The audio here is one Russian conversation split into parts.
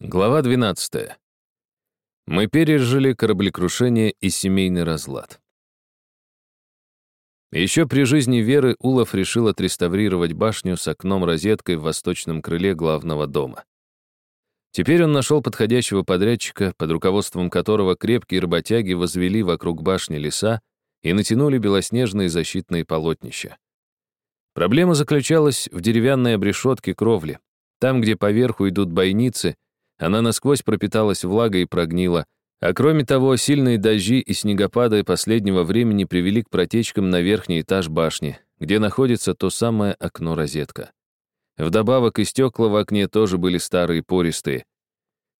Глава 12. Мы пережили кораблекрушение и семейный разлад. Еще при жизни Веры Улов решил отреставрировать башню с окном-розеткой в восточном крыле главного дома. Теперь он нашел подходящего подрядчика, под руководством которого крепкие работяги возвели вокруг башни леса и натянули белоснежные защитные полотнища. Проблема заключалась в деревянной обрешетке кровли. Там, где поверху идут бойницы — она насквозь пропиталась влагой и прогнила, а кроме того, сильные дожди и снегопады последнего времени привели к протечкам на верхний этаж башни, где находится то самое окно-розетка. Вдобавок и стекла в окне тоже были старые пористые.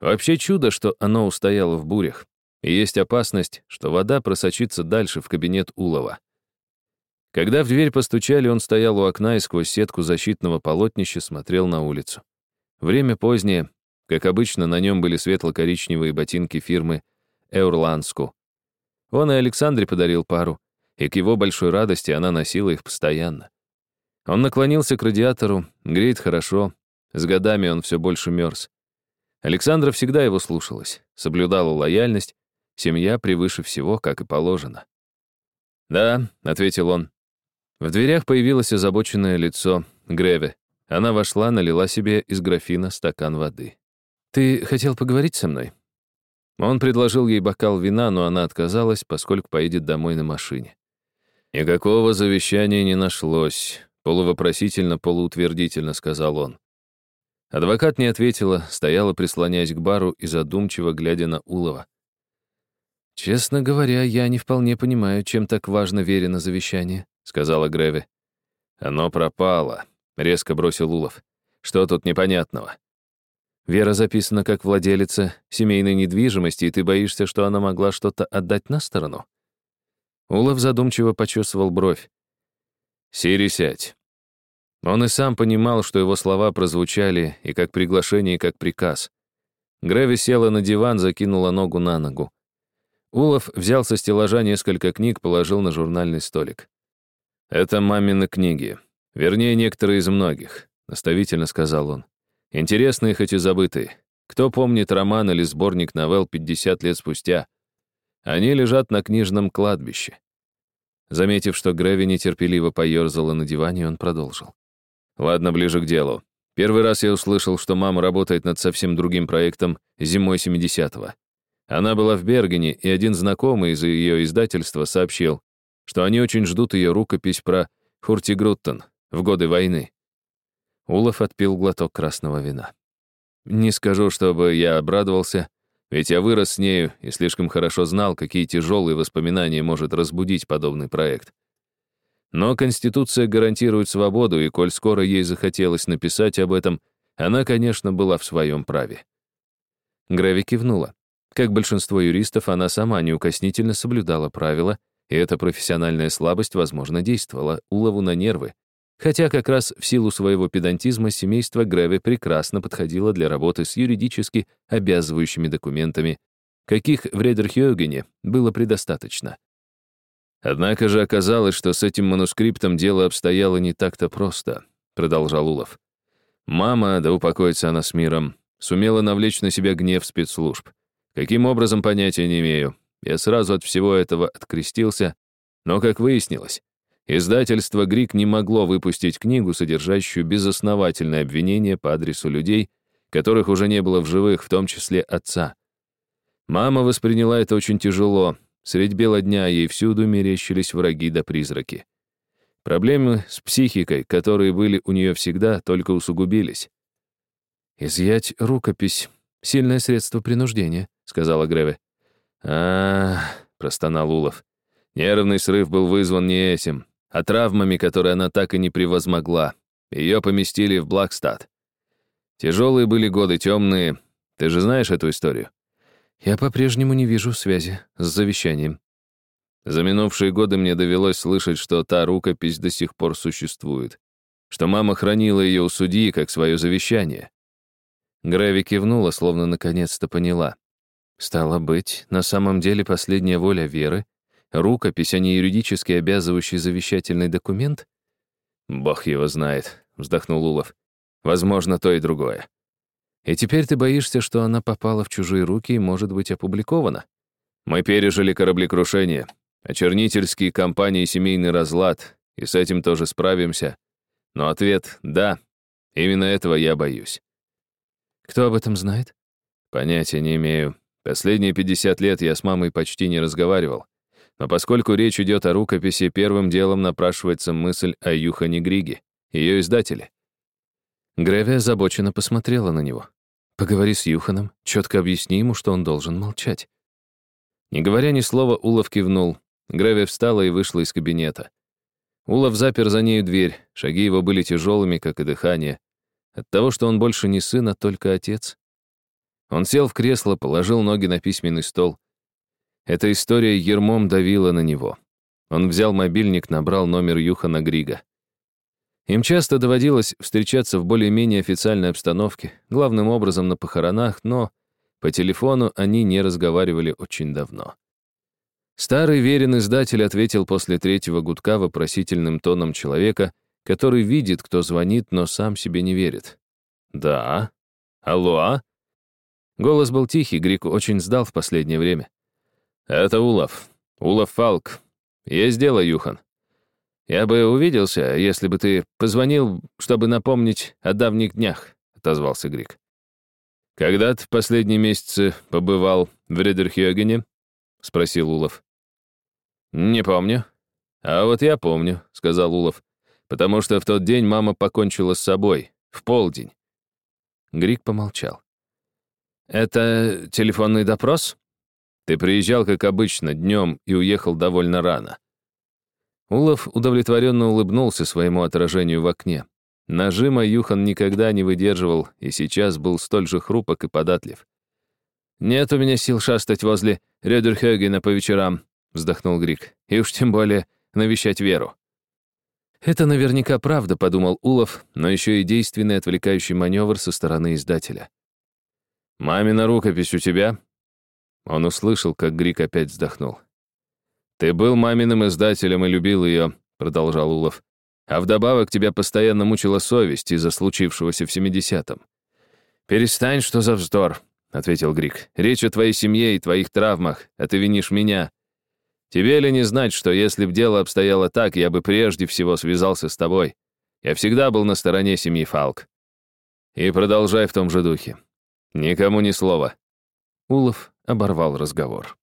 Вообще чудо, что оно устояло в бурях. И есть опасность, что вода просочится дальше в кабинет Улова. Когда в дверь постучали, он стоял у окна и сквозь сетку защитного полотнища смотрел на улицу. Время позднее, как обычно, на нем были светло-коричневые ботинки фирмы «Эурланску». Он и Александре подарил пару, и к его большой радости она носила их постоянно. Он наклонился к радиатору, греет хорошо, с годами он все больше мерз. Александра всегда его слушалась, соблюдала лояльность, семья превыше всего, как и положено. «Да», — ответил он. В дверях появилось озабоченное лицо Греве. Она вошла, налила себе из графина стакан воды. «Ты хотел поговорить со мной?» Он предложил ей бокал вина, но она отказалась, поскольку поедет домой на машине. «Никакого завещания не нашлось», — полувопросительно, полуутвердительно сказал он. Адвокат не ответила, стояла, прислоняясь к бару и задумчиво глядя на Улова. «Честно говоря, я не вполне понимаю, чем так важно Вере на завещание», — сказала Греви. «Оно пропало», — резко бросил Улов. «Что тут непонятного?» Вера записана как владелица семейной недвижимости, и ты боишься, что она могла что-то отдать на сторону?» Улов задумчиво почесывал бровь. «Сири, сядь». Он и сам понимал, что его слова прозвучали и как приглашение, и как приказ. Грэви села на диван, закинула ногу на ногу. Улов взял со стеллажа несколько книг, положил на журнальный столик. «Это мамины книги. Вернее, некоторые из многих», — наставительно сказал он. Интересные, хоть и забытые. Кто помнит роман или сборник новелл 50 лет спустя? Они лежат на книжном кладбище. Заметив, что Грэви нетерпеливо поёрзала на диване, он продолжил. Ладно, ближе к делу. Первый раз я услышал, что мама работает над совсем другим проектом зимой 70-го. Она была в Бергене, и один знакомый из ее издательства сообщил, что они очень ждут ее рукопись про Хуртигруттен в годы войны. Улов отпил глоток красного вина. Не скажу, чтобы я обрадовался, ведь я вырос с нею и слишком хорошо знал, какие тяжелые воспоминания может разбудить подобный проект. Но Конституция гарантирует свободу, и коль скоро ей захотелось написать об этом, она, конечно, была в своем праве. Грави кивнула. Как большинство юристов, она сама неукоснительно соблюдала правила, и эта профессиональная слабость, возможно, действовала Улову на нервы, Хотя как раз в силу своего педантизма семейство Грэви прекрасно подходило для работы с юридически обязывающими документами, каких в Редерхёгене было предостаточно. Однако же оказалось, что с этим манускриптом дело обстояло не так-то просто, продолжал Улов. Мама, да упокоится она с миром, сумела навлечь на себя гнев спецслужб. Каким образом, понятия не имею. Я сразу от всего этого открестился, но, как выяснилось, Издательство «Грик» не могло выпустить книгу, содержащую безосновательное обвинение по адресу людей, которых уже не было в живых, в том числе отца. Мама восприняла это очень тяжело. Средь бела дня ей всюду мерещились враги да призраки. Проблемы с психикой, которые были у нее всегда, только усугубились. «Изъять рукопись — сильное средство принуждения», — сказала Греве. а, простонал Улов. Нервный срыв был вызван не этим а травмами, которые она так и не превозмогла. Ее поместили в Блэкстад. Тяжелые были годы, темные. Ты же знаешь эту историю? Я по-прежнему не вижу связи с завещанием. За минувшие годы мне довелось слышать, что та рукопись до сих пор существует, что мама хранила ее у судьи как свое завещание. Грэви кивнула, словно наконец-то поняла. Стало быть, на самом деле последняя воля Веры Рукопись, а не юридически обязывающий завещательный документ? Бог его знает, вздохнул Улов. Возможно, то и другое. И теперь ты боишься, что она попала в чужие руки и может быть опубликована? Мы пережили кораблекрушение, очернительские компании семейный разлад, и с этим тоже справимся. Но ответ — да, именно этого я боюсь. Кто об этом знает? Понятия не имею. Последние 50 лет я с мамой почти не разговаривал. Но поскольку речь идет о рукописи, первым делом напрашивается мысль о Юхане Григе, ее издателе. Греви озабоченно посмотрела на него. «Поговори с Юханом, четко объясни ему, что он должен молчать». Не говоря ни слова, Улов кивнул. Греви встала и вышла из кабинета. Улов запер за нею дверь, шаги его были тяжелыми, как и дыхание. От того, что он больше не сын, а только отец. Он сел в кресло, положил ноги на письменный стол. Эта история ермом давила на него. Он взял мобильник, набрал номер Юхана Грига. Им часто доводилось встречаться в более-менее официальной обстановке, главным образом на похоронах, но по телефону они не разговаривали очень давно. Старый верен издатель ответил после третьего гудка вопросительным тоном человека, который видит, кто звонит, но сам себе не верит. «Да? Алло?» а?» Голос был тихий, Грик очень сдал в последнее время. «Это Улов. Улов Фалк. Есть дело, Юхан. Я бы увиделся, если бы ты позвонил, чтобы напомнить о давних днях», — отозвался Грик. «Когда ты в последние месяцы побывал в Редерхёгене?» — спросил Улов. «Не помню». «А вот я помню», — сказал Улов, «потому что в тот день мама покончила с собой, в полдень». Грик помолчал. «Это телефонный допрос?» «Ты приезжал, как обычно, днем и уехал довольно рано». Улов удовлетворенно улыбнулся своему отражению в окне. Нажима Юхан никогда не выдерживал и сейчас был столь же хрупок и податлив. «Нет у меня сил шастать возле Рёдерхёгена по вечерам», — вздохнул Грик, «и уж тем более навещать Веру». «Это наверняка правда», — подумал Улов, но еще и действенный отвлекающий маневр со стороны издателя. «Мамина рукопись у тебя?» Он услышал, как Грик опять вздохнул. «Ты был маминым издателем и любил ее», — продолжал Улов. «А вдобавок тебя постоянно мучила совесть из-за случившегося в 70-м». «Перестань, что за вздор», — ответил Грик. «Речь о твоей семье и твоих травмах, а ты винишь меня. Тебе ли не знать, что если б дело обстояло так, я бы прежде всего связался с тобой. Я всегда был на стороне семьи Фалк. И продолжай в том же духе. Никому ни слова». Улов оборвал разговор.